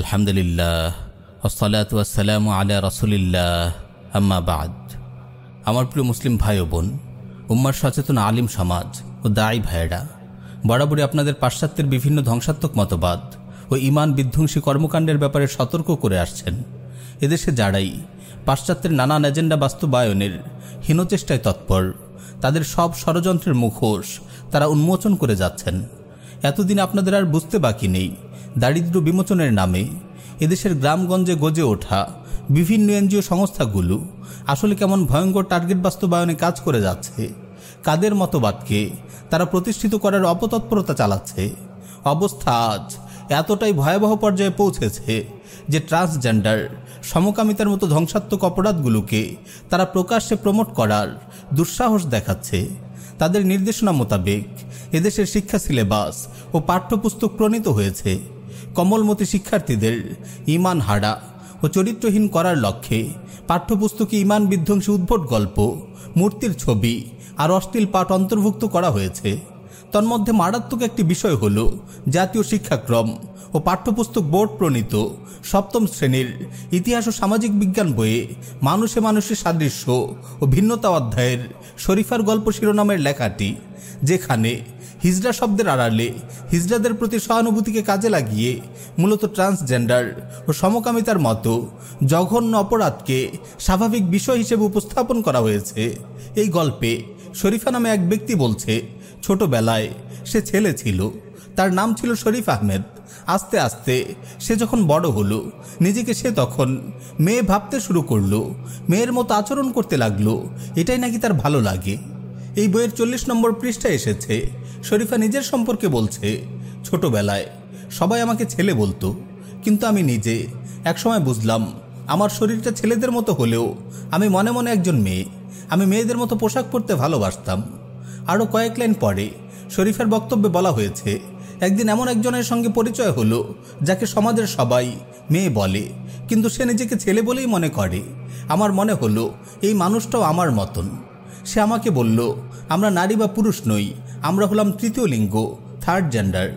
আলহামদুলিল্লাহ বাদ। আমার প্রিয় মুসলিম ভাই ও বোন, উম্মার সচেতন আলিম সমাজ ও দায়ী ভাইয়েরা, বরাবরই আপনাদের পাশ্চাত্যের বিভিন্ন ধ্বংসাত্মক মতবাদ ও ইমান বিধ্বংসী কর্মকাণ্ডের ব্যাপারে সতর্ক করে আসছেন। এদেশে যারাই পাশ্চাত্যের নানান এজেন্ডা বাস্তবায়নের হীনচেষ্টায় তৎপর, তাদের সব ষড়যন্ত্রের মুখোশ তারা উন্মোচন করে যাচ্ছেন। এতদিন আপনাদের আর বুঝতে বাকি নেই দারিদ্র বিমোচনের নামে এদেশের গ্রামগঞ্জে গজে ওঠা বিভিন্ন এনজিও সংস্থাগুলো আসলে কেমন ভয়ঙ্কর টার্গেট বাস্তবায়নে কাজ করে যাচ্ছে, কাদের মতবাদকে তারা প্রতিষ্ঠিত করার অপতৎপরতা চালাচ্ছে, অবস্থা আজ এতটাই ভয়াবহ পর্যায়ে পৌঁছেছে যে ট্রান্সজেন্ডার সমকামিতার মতো ধ্বংসাত্মক অপরাধগুলোকে তারা প্রকাশ্যে প্রমোট করার দুঃসাহস দেখাচ্ছে। তাদের নির্দেশনা মোতাবেক এদেশের শিক্ষা সিলেবাস ও পাঠ্যপুস্তক প্রণীত হয়েছে। কমলমতি শিক্ষার্থীদের ইমান হারা ও চরিত্রহীন করার লক্ষ্যে পাঠ্যপুস্তকে ইমান বিধ্বংসী উদ্ভট গল্প, মূর্তির ছবি আর অশ্লীল পাঠ অন্তর্ভুক্ত করা হয়েছে। তন্মধ্যে মারাত্মক একটি বিষয় হল জাতীয় শিক্ষাক্রম ও পাঠ্যপুস্তক বোর্ড প্রণীত সপ্তম শ্রেণির ইতিহাস ও সামাজিক বিজ্ঞান বইয়ে মানুষে মানুষের সাদৃশ্য ও ভিন্নতা অধ্যায়ের শরীফার গল্প শিরোনামের লেখাটি, যেখানে হিজড়া শব্দের আড়ালে হিজড়াদের প্রতি সহানুভূতিকে কাজে লাগিয়ে মূলত ট্রান্সজেন্ডার ও সমকামিতার মতো জঘন্য অপরাধকে স্বাভাবিক বিষয় হিসেবে উপস্থাপন করা হয়েছে। এই গল্পে শরীফা নামে এক ব্যক্তি বলছে, ছোটবেলায় সে ছেলে ছিল। তার নাম ছিল শরীফ আহমেদ। আস্তে আস্তে সে যখন বড় হলো, নিজেকে সে তখন মেয়ে ভাবতে শুরু করল। মেয়ের মতো আচরণ করতে লাগল। এটাই নাকি তার ভালো লাগে? এই বইয়ের চল্লিশ নম্বর পৃষ্ঠায় এসেছে শরীফা নিজের সম্পর্কে বলছে, ছোটবেলায় সবাই আমাকে ছেলে বলতো, কিন্তু আমি নিজে। একসময় বুঝলাম, আমার শরীরটা ছেলেদের মতো হলেও আমি মনে মনে একজন মেয়ে। আমি মেয়েদের মতো পোশাক পরতে ভালোবাসতাম। আরও কয়েক লাইন পরে শরীফের বক্তব্যে বলা হয়েছে, একদিন এমন একজনের সঙ্গে পরিচয় হলো, যাকে সমাজের সবাই মেয়ে বলে, কিন্তু সে নিজেকে ছেলে বলেই মনে করে। আমার মনে হলো, এই মানুষটাও আমার মতন। সে আমাকে বলল, আমরা নারী বা পুরুষ নই আমরা হলাম তৃতীয় লিঙ্গ থার্ড জেন্ডার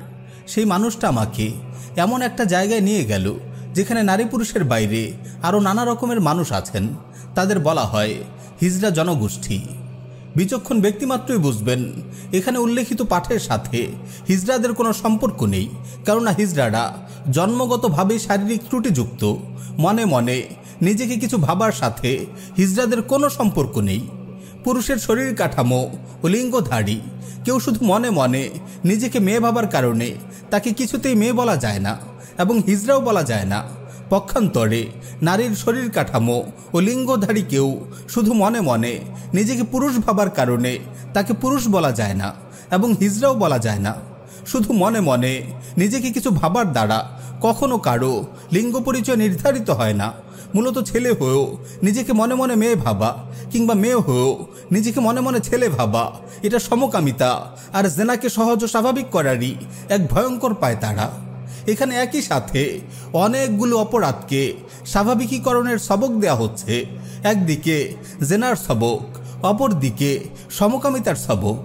সেই মানুষটা আমাকে এমন একটা জায়গায় নিয়ে গেল, যেখানে নারী পুরুষের বাইরে আরও নানা রকমের মানুষ আছেন। তাদের বলা হয় হিজড়া জনগোষ্ঠী। বিচক্ষণ ব্যক্তিমাত্রই বুঝবেন, এখানে উল্লেখিত পাঠের সাথে হিজড়াদের কোনো সম্পর্ক নেই, কেননা হিজড়ারা জন্মগতভাবে শারীরিক ত্রুটিযুক্ত। মনে মনে নিজেকে কিছু ভাবার সাথে হিজড়াদের কোনো সম্পর্ক নেই। পুরুষের শরীর কাঠামো ও লিঙ্গধারী। কেউ শুধু মনে মনে নিজেকে মেয়ে ভাবার কারণে তাকে কিছুতেই মেয়ে বলা যায় না এবং হিজড়াও বলা যায় না। পক্ষান্তরে নারীর শরীর কাঠামো ও লিঙ্গধারী কেউ শুধু মনে মনে নিজেকে পুরুষ ভাবার কারণে তাকে পুরুষ বলা যায় না এবং হিজড়াও বলা যায় না। শুধু মনে মনে নিজেকে কিছু ভাবার দ্বারা কখনো কারও লিঙ্গ পরিচয় নির্ধারিত হয় না মূলত ছেলে হয়েও নিজেকে মনে মনে মেয়ে ভাবা কিংবা মেয়ে হয়েও নিজেকে মনে মনে ছেলে ভাবা, এটা সমকামিতা আর জেনাকে সহজ ও স্বাভাবিক করারই এক ভয়ঙ্কর পায় তারা এখানে একই সাথে অনেকগুলো অপরাধকে স্বাভাবিকীকরণের সবক দেয়া হচ্ছে। একদিকে জেনার সবক, অপরদিকে সমকামিতার সবক।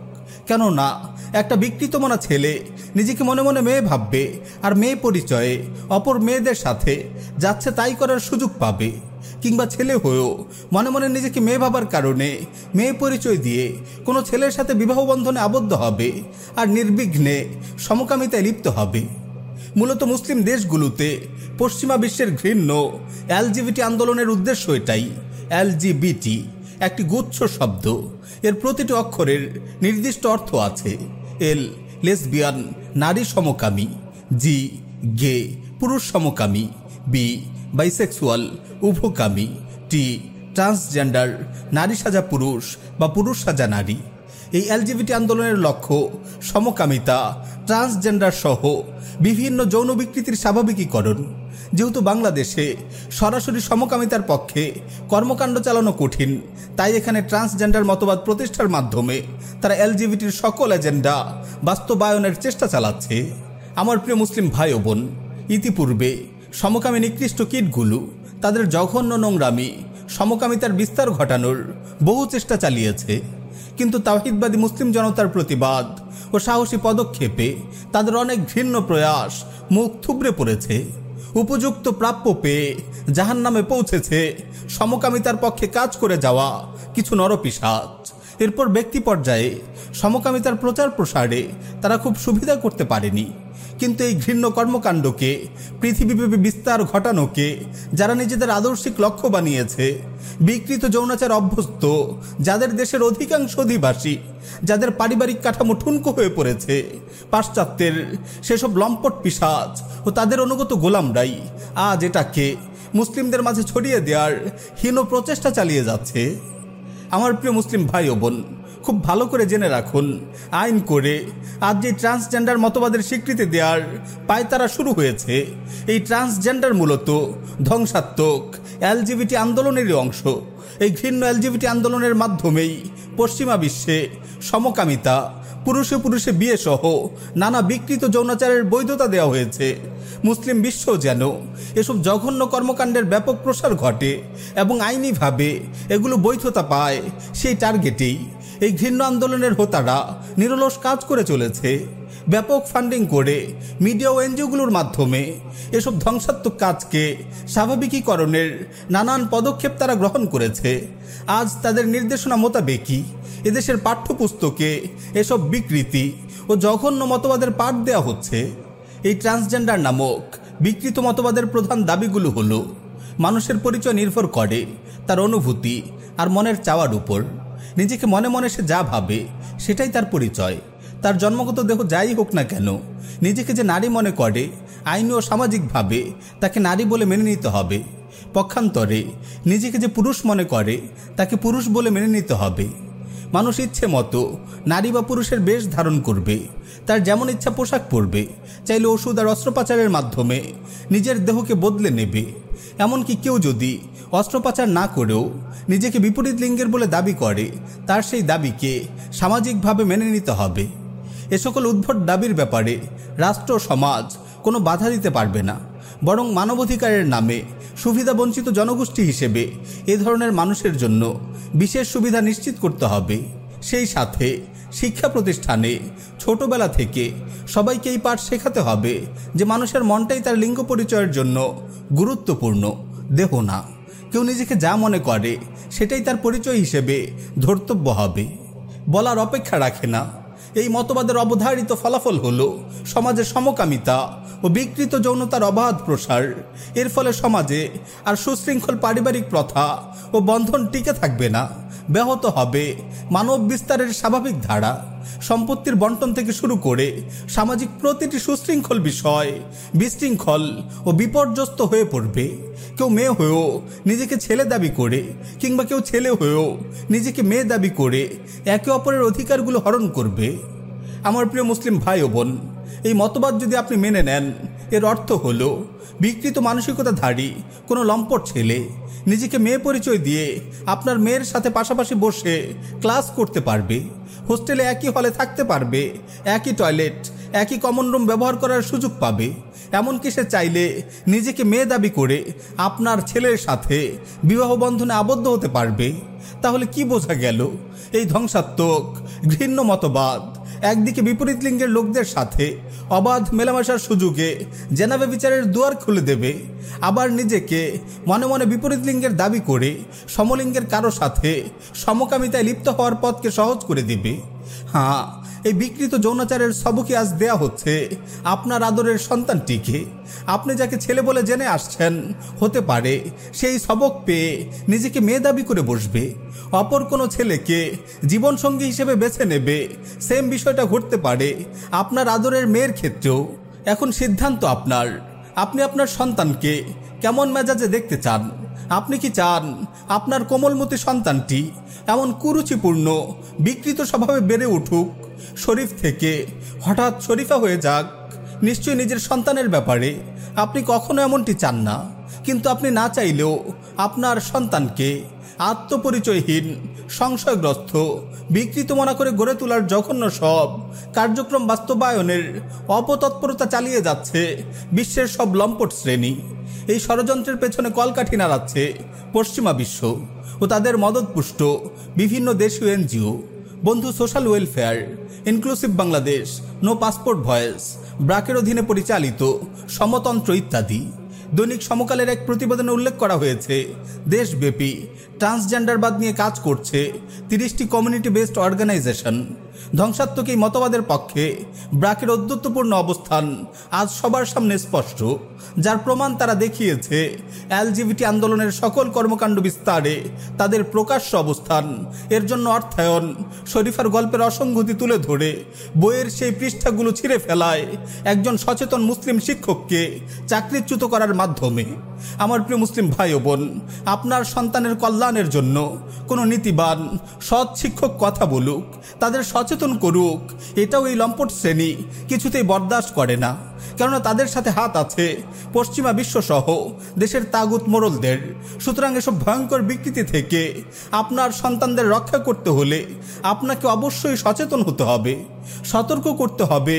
কেননা একটা বিকৃত মনা ছেলে, নিজেকে মনে মনে মেয়ে ভাববে আর মেয়ে পরিচয়ে অপর মেয়েদের সাথে যাচ্ছে তাই করার সুযোগ পাবে। কিংবা ছেলে হয়েও মনে মনে নিজেকে মেয়ে ভাবার কারণে মেয়ে পরিচয় দিয়ে কোনো ছেলের সাথে বিবাহ বন্ধনে আবদ্ধ হবে আর নির্বিঘ্নে সমকামিতায় লিপ্ত হবে। মূলত মুসলিম দেশগুলোতে পশ্চিমা বিশ্বের ঘৃণ্য এলজিবিটি আন্দোলনের উদ্দেশ্য এটাই। এলজিবিটি একটি গুচ্ছ শব্দ। এর প্রতিটি অক্ষরের নির্দিষ্ট অর্থ আছে। এল লেসবিয়ান নারী সমকামী, জি গে পুরুষ সমকামী, বি বাইসেক্সুয়াল উভকামী, টি ট্রান্সজেন্ডার নারী সাজা পুরুষ বা পুরুষ সাজা নারী। এই এলজিবিটি আন্দোলনের লক্ষ্য সমকামিতা, ট্রান্সজেন্ডার সহ বিভিন্ন যৌন বিকৃতির স্বাভাবিকীকরণ। যেহেতু বাংলাদেশে সরাসরি সমকামিতার পক্ষে কর্মকাণ্ড চালানো কঠিন, তাই এখানে ট্রান্সজেন্ডার মতবাদ প্রতিষ্ঠার মাধ্যমে তারা এলজিবিটির সকল এজেন্ডা বাস্তবায়নের চেষ্টা চালাচ্ছে। আমার প্রিয় মুসলিম ভাই ও বোন, ইতিপূর্বে সমকামী নিকৃষ্ট কীটগুলো, তাদের জঘন্য নোংরামি, সমকামিতার বিস্তার ঘটানোর বহু চেষ্টা চালিয়েছে। কিন্তু তাওহিদবাদী মুসলিম জনতার প্রতিবাদ ও সাহসী পদক্ষেপে তাদের অনেক ঘৃণ্য প্রয়াস মুখ থুবড়ে পড়েছে। উপযুক্ত প্রাপ্য পেয়ে জাহান নামে পৌঁছেছে সমকামিতার পক্ষে কাজ করে যাওয়া কিছু নরপিসাচ এরপর ব্যক্তি পর্যায়ে সমকামিতার প্রচার প্রসারে তারা খুব সুবিধা করতে পারেনি। কিন্তু এই ঘৃণ্য কর্মকাণ্ডকে, পৃথিবীব্যাপী বিস্তার ঘটানোকে, যারা নিজেদের আদর্শিক লক্ষ্য বানিয়েছে, বিকৃত যৌনাচার অভ্যস্ত, যাদের দেশের অধিকাংশ অধিবাসী, যাদের পারিবারিক কাঠামো ঠুনকো হয়ে পড়েছে, পাশ্চাত্যের সেসব লম্পট পিসাজ ও তাদের অনুগত গোলামরাই আজ এটাকে মুসলিমদের মাঝে ছড়িয়ে দেওয়ার হীন প্রচেষ্টা চালিয়ে যাচ্ছে। আমার প্রিয় মুসলিম ভাই ও বোন খুব ভালো করে জেনে রাখুন। আইন করে আজ যে ট্রান্সজেন্ডার মতবাদের স্বীকৃতি দেওয়ার পায়তারা শুরু হয়েছে, এই ট্রান্সজেন্ডার মূলত ধ্বংসাত্মক এলজিবিটি আন্দোলনেরই অংশ। এই ঘৃণ্য এলজিবিটি আন্দোলনের মাধ্যমেই পশ্চিমা বিশ্বে সমকামিতা, পুরুষে পুরুষে বিয়ে সহ নানা বিকৃত যৌনাচারের বৈধতা দেওয়া হয়েছে। মুসলিম বিশ্ব যেন এসব জঘন্য কর্মকাণ্ডের ব্যাপক প্রসার ঘটে এবং আইনিভাবে এগুলো বৈধতা পায় সেই টার্গেটেই এই ঘৃণ্য আন্দোলনের হোতারা নিরলস কাজ করে চলেছে। ব্যাপক ফান্ডিং করে মিডিয়া ও এনজিওগুলোর মাধ্যমে এসব ধ্বংসাত্মক কাজকে স্বাভাবিকীকরণের নানান পদক্ষেপ তারা গ্রহণ করেছে। আজ তাদের নির্দেশনা মোতাবেকই এদেশের পাঠ্যপুস্তকে এসব বিকৃতি ও জঘন্য মতবাদের পাঠ দেওয়া হচ্ছে। এই ট্রান্সজেন্ডার নামক বিকৃত মতবাদের প্রধান দাবিগুলো হলো, মানুষের পরিচয় নির্ভর করে, তার অনুভূতি আর মনের চাওয়ার উপর। নিজেকে মনে মনে সে যা ভাবে, সেটাই তার পরিচয়। তার জন্মগত দেহ যাই হোক না কেন, নিজেকে যে নারী মনে করে, আইনি ও সামাজিকভাবে তাকে নারী বলে মেনে নিতে হবে। পক্ষান্তরে, নিজেকে যে পুরুষ মনে করে, তাকে পুরুষ বলে মেনে নিতে হবে। মানুষ ইচ্ছে মতো নারী বা পুরুষের বেশ ধারণ করবে। তার যেমন ইচ্ছা পোশাক পরবে, চাইলে ওষুধ আর অস্ত্রোপচারের মাধ্যমে নিজের দেহকে বদলে নেবে। এমনকি কেউ যদি অস্ত্রোপচার না করেও নিজেকে বিপরীত লিঙ্গের বলে দাবি করে, তার সেই দাবিকে সামাজিকভাবে মেনে নিতে হবে। এ সকল উদ্ভট দাবির ব্যাপারে রাষ্ট্র সমাজ কোনো বাধা দিতে পারবে না। বরং মানবাধিকারের নামে সুবিধাবঞ্চিত জনগোষ্ঠী হিসেবে এ ধরনের মানুষের জন্য বিশেষ সুবিধা নিশ্চিত করতে হবে। সেই সাথে শিক্ষা প্রতিষ্ঠানে ছোটবেলা থেকে সবাইকে এই পাঠ শেখাতে হবে যে মানুষের মনটাই তার লিঙ্গ পরিচয়ের জন্য গুরুত্বপূর্ণ, দেহ না। কেউ নিজেকে যা মনে করে, সেটাই তার পরিচয় হিসেবে ধর্তব্য হবে। বলার অপেক্ষা রাখে না। এই মতবাদের অবধারিত ফলাফল হল সমাজের সমকামিতা ও বিকৃত যৌনতার অবাধ প্রসার। এর ফলে সমাজে আর সুশৃঙ্খল পারিবারিক প্রথা ও বন্ধন টিকে থাকবে না। ব্যাহত হবে। মানব বিস্তারের স্বাভাবিক ধারা, সম্পত্তির বন্টন থেকে শুরু করে সামাজিক প্রতিটি সুশৃঙ্খল বিষয় বিশৃঙ্খল ও বিপর্যস্ত হয়ে পড়বে। কেউ মেয়ে হয়েও নিজেকে ছেলে দাবি করে কিংবা কেউ ছেলে হয়েও নিজেকে মেয়ে দাবি করে একে অপরের অধিকারগুলো হরণ করবে। আমার প্রিয় মুসলিম ভাই ও বোন, এই মতবাদ যদি আপনি মেনে নেন এর অর্থ হলো, বিকৃত মানসিকতাধারী, কোনো লম্পট ছেলে, নিজেকে মেয়ে পরিচয় দিয়ে আপনার মেয়ের সাথে পাশাপাশি বসে ক্লাস করতে পারবে, হোস্টেলে একই হলে থাকতে পারবে, একই টয়লেট, একই কমন রুম ব্যবহার করার সুযোগ পাবে, এমনকি সে চাইলে নিজেকে মেয়ে দাবি করে আপনার ছেলের সাথে বিবাহ বন্ধনে আবদ্ধ হতে পারবে। তাহলে কি বোঝা গেল? এই ধ্বংসাত্মক, ঘৃণ্য মতবাদ একদিকে বিপরীত লিঙ্গের লোকদের সাথে অবাধ মেলামেশার সুযোগে জেনাবে বিচারের দুয়ার খুলে দেবে, আবার নিজেকে মনে মনে বিপরীত লিঙ্গের দাবি করে সমলিঙ্গের কারও সাথে সমকামিতায় লিপ্ত হওয়ার পথকে সহজ করে দেবে। হ্যাঁ এই বিকৃত যৌনাচারের সবকই আজ দেয়া হচ্ছে আপনার আদরের সন্তানটিকে। আপনি যাকে ছেলে বলে জেনে আসছেন, হতে পারে সেই সবক পেয়ে নিজেকে মেয়ে দাবি করে বসবে। অপর কোনো ছেলেকে জীবনসঙ্গী হিসেবে বেছে নেবে, সেম বিষয়টা ঘটতে পারে আপনার আদরের মেয়ের ক্ষেত্রেও। এখন সিদ্ধান্ত আপনার। আপনি আপনার সন্তানকে কেমন মেজাজে দেখতে চান? আপনি কি চান আপনার কোমলমতি সন্তানটি এমন কুরুচিপূর্ণ, বিকৃত স্বভাবে বেড়ে উঠুক? শরীফ থেকে। হঠাৎ শরীফা হয়ে যাক। নিশ্চয়ই নিজের সন্তানের ব্যাপারে। আপনি কখনো এমনটি চান না। কিন্তু আপনি না চাইলেও আপনার সন্তানকে আত্মপরিচয়হীন, সংশয়গ্রস্ত, বিকৃত মনা করে গড়ে তোলার জঘন্য সব কার্যক্রম বাস্তবায়নের অপতৎপরতা চালিয়ে যাচ্ছে বিশ্বের সব লম্পট শ্রেণি। এই ষড়যন্ত্রের পেছনে কলকাঠি নাড়াচ্ছে পশ্চিমা বিশ্ব ও তাদের মদতপুষ্ট বিভিন্ন দেশীয় NGO. Bandhu social welfare inclusive Bangladesh no passport voice ব্রাকের অধীনে পরিচালিত, সমতন্ত্র ইত্যাদি। দৈনিক সমকালের এক প্রতিবেদনে উল্লেখ করা হয়েছে, দেশব্যাপী ট্রান্সজেন্ডারবাদ নিয়ে কাজ করছে তিরিশটি কমিউনিটি বেসড অর্গানাইজেশন। ধ্বংসাত্মক এই মতবাদের পক্ষে ব্রাকের অদ্যত্বপূর্ণ অবস্থান আজ সবার সামনে স্পষ্ট, যার প্রমাণ তারা দেখিয়েছে এলজিবিটি আন্দোলনের সকল কর্মকাণ্ড বিস্তারে তাদের প্রকাশ্য অবস্থান। এর জন্য অর্থায়ন, শরীফার গল্পের অসঙ্গতি তুলে ধরে বইয়ের সেই পৃষ্ঠাগুলো ছিঁড়ে ফেলায় একজন সচেতন মুসলিম শিক্ষককে চাকরিচ্যুত করার মাধ্যমে। আমার প্রিয় মুসলিম ভাই বোন, আপনার সন্তানের কল্যাণের জন্য কোনো নীতিবান, সৎ শিক্ষক কথা বলুক, তাদের সচেতন করুক, এটাও এই লম্পট শ্রেণি কিছুতেই বরদাস্ত করে না। কেননা তাদের সাথে হাত আছে। পশ্চিমা বিশ্বসহ দেশের তাগুত মোড়লদের সুতরাং এসব ভয়ঙ্কর বিকৃতি থেকে আপনার সন্তানদের রক্ষা করতে হলে আপনাকে অবশ্যই সচেতন হতে হবে। সতর্ক করতে হবে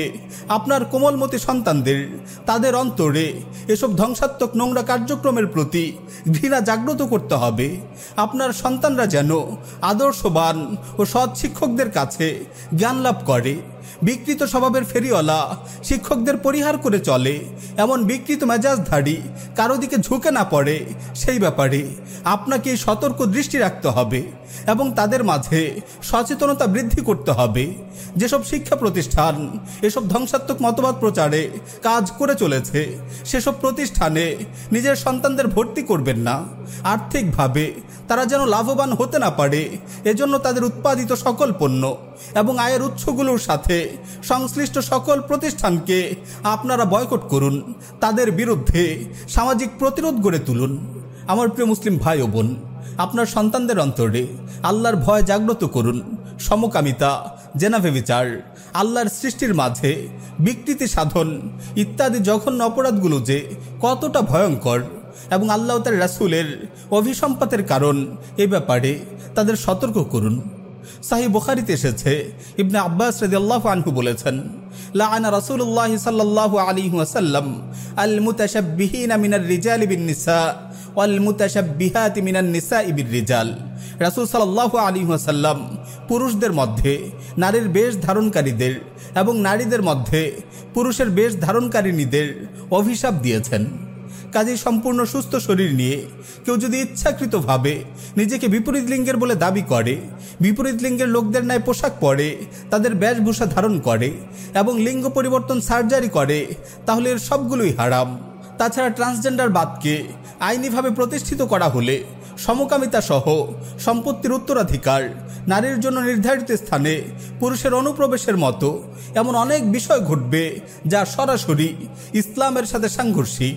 আপনার কোমলমতি সন্তানদের। তাদের অন্তরে এসব ধ্বংসাত্মক নোংরা কার্যক্রমের প্রতি ঘৃণা জাগ্রত করতে হবে। আপনার সন্তানরা যেন আদর্শবান ও সৎ শিক্ষকদের কাছে জ্ঞান লাভ করে। বিকৃত স্বভাবের ফেরিওয়ালা, শিক্ষকদের পরিহার করে চলে। এমন বিকৃত মেজাজধারী কারও দিকে ঝুঁকে না পড়ে। সেই ব্যাপারে আপনাকে সতর্ক দৃষ্টি রাখতে হবে। এবং তাদের মাঝে সচেতনতা বৃদ্ধি করতে হবে। যেসব শিক্ষা প্রতিষ্ঠান, এসব ধ্বংসাত্মক মতবাদ প্রচারে কাজ করে চলেছে, সেসব প্রতিষ্ঠানে নিজের সন্তানদের ভর্তি করবেন না। আর্থিকভাবে তারা যেন লাভবান হতে না পারে, এজন্য তাদের উৎপাদিত সকল পণ্য এবং আয়ের উৎসগুলোর সাথে সংশ্লিষ্ট সকল প্রতিষ্ঠানকে আপনারা বয়কট করুন। তাদের বিরুদ্ধে সামাজিক প্রতিরোধ গড়ে তুলুন। আমার প্রিয় মুসলিম ভাই ও বোন আপনার সন্তানদের অন্তরে আল্লাহর ভয় জাগ্রত করুন। সমকামিতা, জেনাভে বিচার, আল্লাহর সৃষ্টির মাঝে বিকৃতি সাধন, ইত্যাদি জঘন্য অপরাধগুলো যে কতটা ভয়ঙ্কর এবং আল্লাহ তার রাসুলের অভিসম্পাতের কারণ এ ব্যাপারে তাদের সতর্ক করুন। সাহি বুখারিতে এসেছে, ইবনে আব্বাস রাদিয়াল্লাহু আনহু বলেছেন, লাআনা রাসূলুল্লাহ সাল্লাল্লাহু আলাইহি ওয়াসাল্লাম আল মুতাশাব্বিহিনা মিনার রিজালি বিন নিসা ওয়াল মুতাশাব্বিহাতি মিনান নিসাই বির রিজাল রাসূল সাল্লাল্লাহু আলাইহি ওয়াসাল্লাম পুরুষদের মধ্যে, নারীর বেশ ধারণকারীদের এবং নারীদের মধ্যে পুরুষের বেশ ধারণকারিনীদের অভিশাপ দিয়েছেন। কাজে সম্পূর্ণ সুস্থ শরীর নিয়ে কেউ যদি ইচ্ছাকৃতভাবে নিজেকে বিপরীত লিঙ্গের বলে দাবি করে, বিপরীত লিঙ্গের লোকদের ন্যায় পোশাক পরে, তাদের বেশভূষা ধারণ করে এবং লিঙ্গ পরিবর্তন সার্জারি করে, তাহলে এর সবগুলোই হারাম। তাছাড়া ট্রান্সজেন্ডার বাদকে আইনিভাবে প্রতিষ্ঠিত করা হলে সমকামিতা সহ সম্পত্তির উত্তরাধিকার, নারীর জন্য নির্ধারিত স্থানে পুরুষের অনুপ্রবেশের মতো এমন অনেক বিষয় ঘটবে যা সরাসরি ইসলামের সাথে সাংঘর্ষিক।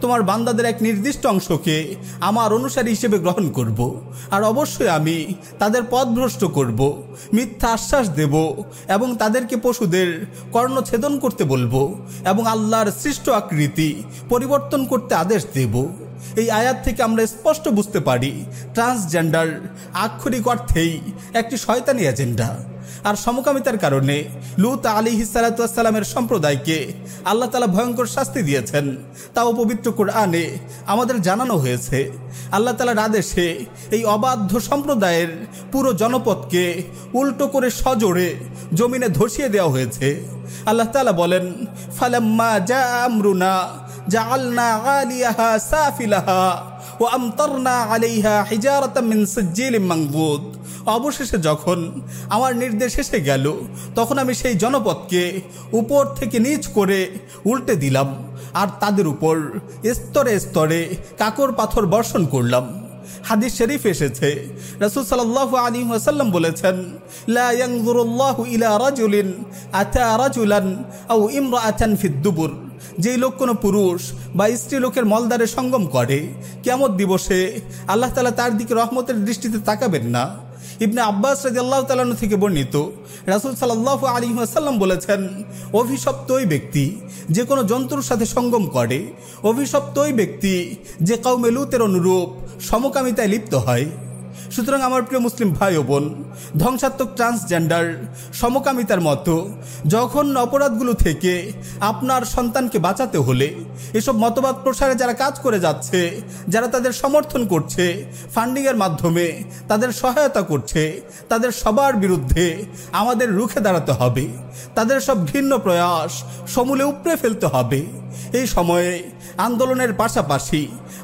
তোমার বান্দাদের এক নির্দিষ্ট অংশকে আমার অনুসারী হিসেবে গ্রহণ করব। আর অবশ্যই আমি তাদের পথভ্রষ্ট করব। মিথ্যা আশ্বাস দেব এবং তাদেরকে পশুদের কর্ণছেদন করতে বলব এবং আল্লাহর সৃষ্ট আকৃতি পরিবর্তন করতে আদেশ দেব এই আয়াত থেকে আমরা স্পষ্ট বুঝতে পারি ট্রান্সজেন্ডার আক্ষরিক অর্থেই একটি শয়তানি এজেন্ডা আর সমকামিতার কারণে লুত আলী হিসালাতামের সম্প্রদায়কে আল্লাহ তালা ভয়ঙ্কর শাস্তি দিয়েছেন। তাও পবিত্র কোরআনে আমাদের জানানো হয়েছে, আল্লাহ তালার আদেশে এই অবাধ্য সম্প্রদায়ের পুরো জনপদকে উল্টো করে সজোরে জমিনে ধসিয়ে দেওয়া হয়েছে। আল্লাহ তালা বলেন, ফালাম্মা যা আমরুনা জাআলনা আলিয়াহা সাফিলাহা ও আমতারনা আলাইহা হিজারাতাম মিন মানদুদ অবশেষে যখন আমার নির্দেশ এসে গেল, তখন আমি সেই জনপদকে উপর থেকে নিচ করে উল্টে দিলাম আর তাদের উপর স্তরে স্তরে কাকর পাথর বর্ষণ করলাম। হাদিস শরীফ এসেছে। রাসূল সাল্লাল্লাহু আলাইহি ওয়াসাল্লাম বলেছেন, লা ইয়ানজুরুল্লাহু ইলা রাজুলিন, আতা রাজুলান আও ইমরাআতান ফিদ দুবুর। যেই লোক কোনো পুরুষ বা স্ত্রী লোকের মলদারে সঙ্গম করে কেমন দিবসে আল্লাহ তালা তার দিকে রহমতের দৃষ্টিতে তাকাবেন না। ইবনে আব্বাস রাজি আল্লাহ তালান থেকে বর্ণিত, রাসুল সাল্লাহ আলী আসাল্লাম বলেছেন অভিশপ্ত ওই ব্যক্তি যে কোনো জন্তুর সাথে সঙ্গম করে অভিশপ্ত ওই ব্যক্তি যে কাউমে লুতের অনুরূপ সমকামিতায় লিপ্ত হয় সুতরাং আমার প্রিয় মুসলিম ভাই ও বোন, ধ্বংসাত্মক ট্রান্সজেন্ডার সমকামিতার মতো যখন অপরাধগুলো থেকে আপনার সন্তানকে বাঁচাতে হলে, এসব মতবাদ প্রসারে যারা কাজ করে যাচ্ছে, যারা তাদের সমর্থন করছে ফান্ডিংয়ের মাধ্যমে তাদের সহায়তা করছে, তাদের সবার বিরুদ্ধে আমাদের রুখে দাঁড়াতে হবে, তাদের সব ঘৃণ্য প্রয়াস সমূলে উপড়ে ফেলতে হবে। এই সময়ে আন্দোলনের পাশাপাশি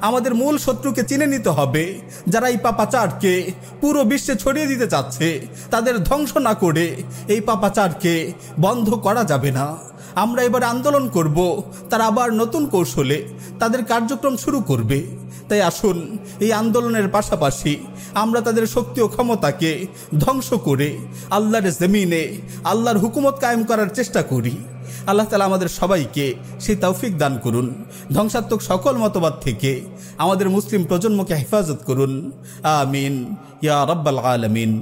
আমাদের মূল শত্রুকে চিনে নিতে হবে, যারা এই পাপাচারকে পুরো বিশ্বে ছড়িয়ে দিতে চাচ্ছে, তাদের ধ্বংস না করে এই পাপাচারকে বন্ধ করা যাবে না। আমরা এবার আন্দোলন করব, তারা আবার নতুন কৌশলে তাদের কার্যক্রম শুরু করবে। তাই আসুন। এই আন্দোলনের পাশাপাশি আমরা তাদের শক্তি ও ক্ষমতাকে ধ্বংস করে আল্লাহর জমিনে আল্লাহর হুকুমত কায়েম করার চেষ্টা করি। আল্লাহ তালা আমাদের সবাইকে সেই তৌফিক দান করুন। ধ্বংসাত্মক সকল মতবাদ থেকে আমাদের মুসলিম প্রজন্মকে হেফাজত করুন। আমিন। ইয়া রব্বাল আলমিন।